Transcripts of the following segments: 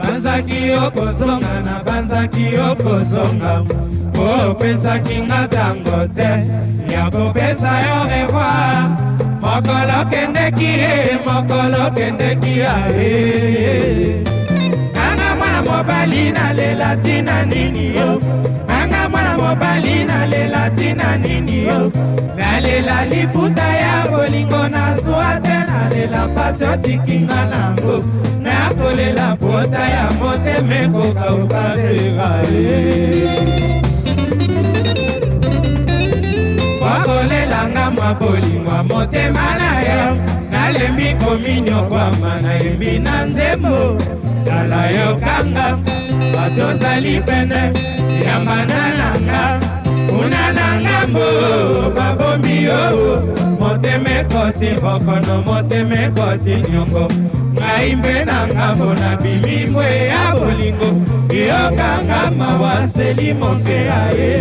banzaki yo kozonga na banzaki yo kozonga opesaki nga ntango te ya kopesa yo revoir mokolo kendeki ye mokolo kendeki aye nanga mwana mobali nalela ntina nini yo mobali nalela ntina nini yo nalela lifuta ya bolingo nasuwa te nalela pasi otikinga nango nakolela pota ya motema ekokauka nzela ye wakolelanga mwa bolingwa motema na yo nalembi kominyokwama nayembi na nzembo tala yokanga bato ozali pene yamba na nanga kuna na ngambo babomi yo motema ekoti bokono motema ekoti nyongo ngai mpe na ngambo na bilimwe ya bolingo yokanga mawaseli mokeya ye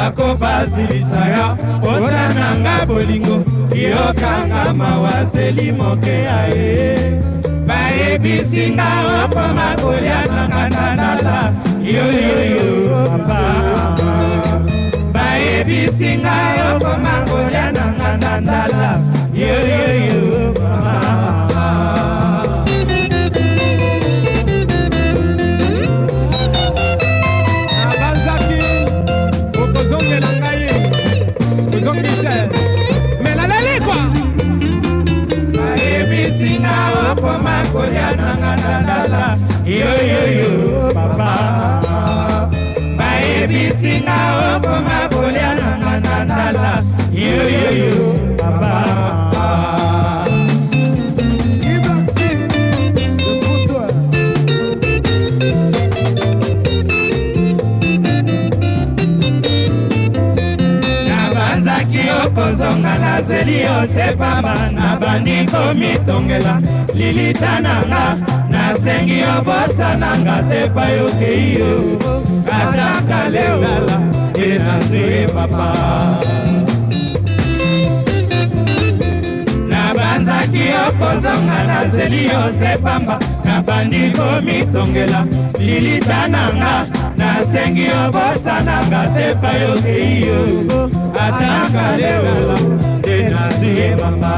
nakobasilisa yo osana nga bolingo yokanga mawaseli moke aye bayebisi nga okoma kolia nangananala yoyoyo samba bayebisi nga okoma kolia nanganandala yoyoyo kozonga nazeli osepama nabandi komitongela lilita nanga nasengi obosananga te pai okei yo ataka leolala enazwi papa soki okozonga nazeli yo se pamba nabandi komitongela lilita nanga nasengi obosananga te pai okei yo atanga lelo nde naziyebamba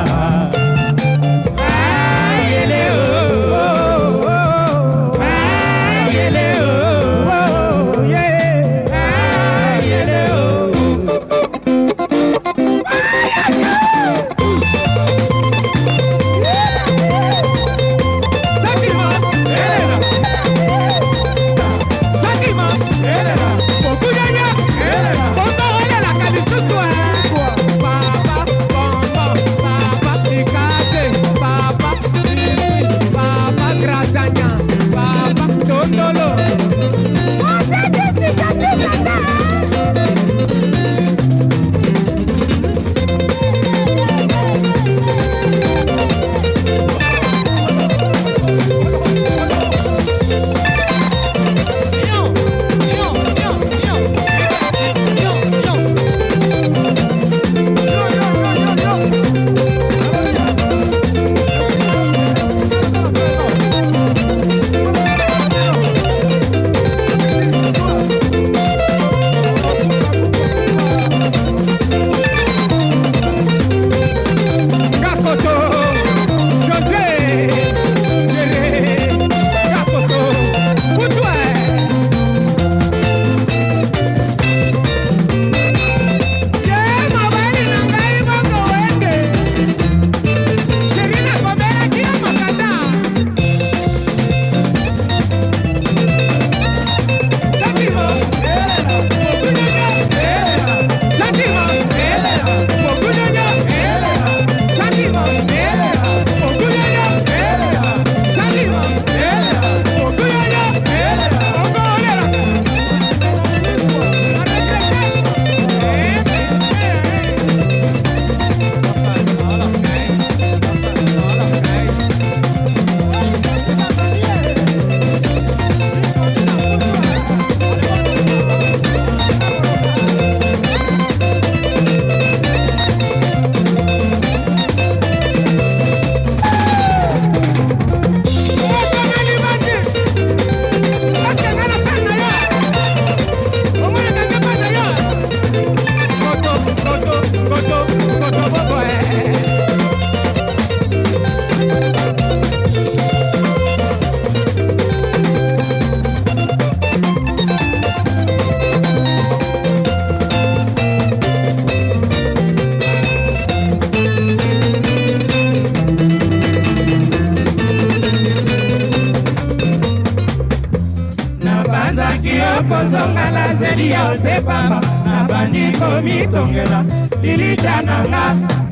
tongala zeli ya osepama nabandi komitongela lilita nanga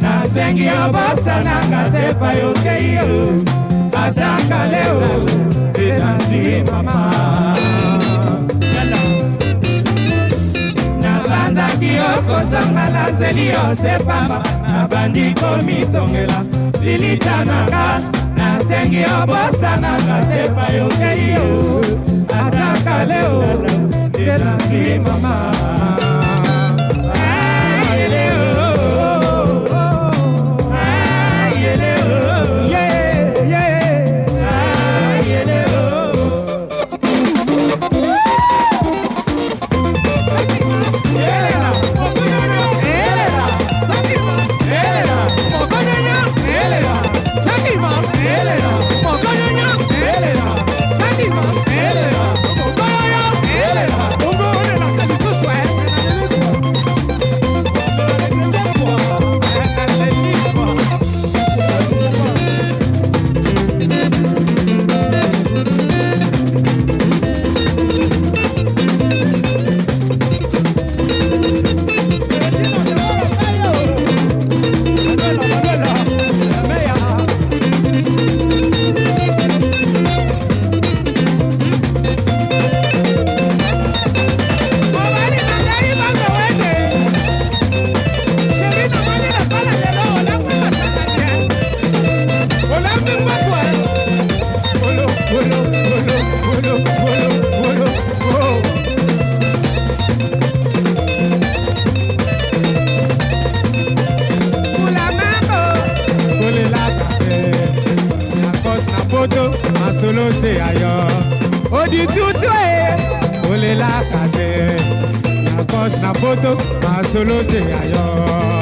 nasengi obosananga te epai okei yo atanga leo enanzi mama nabanzaki okozongala zeli osepama nabandi komitongela lilita nanga nasengi obosananga te epai okei yo atanga leo Get I see mama. na poto masolo se ya yo.